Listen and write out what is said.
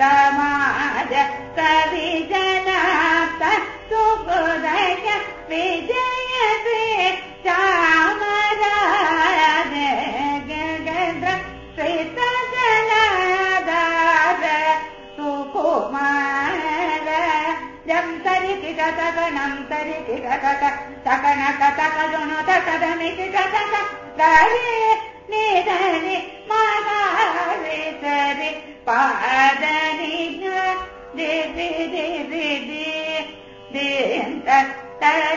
समाज कवि जनात सुहृदय विजयते चामराज गगन्द्र श्रीतजलाधार सुकुमार जं तरिति तगणं तरिति तक तक गरे तर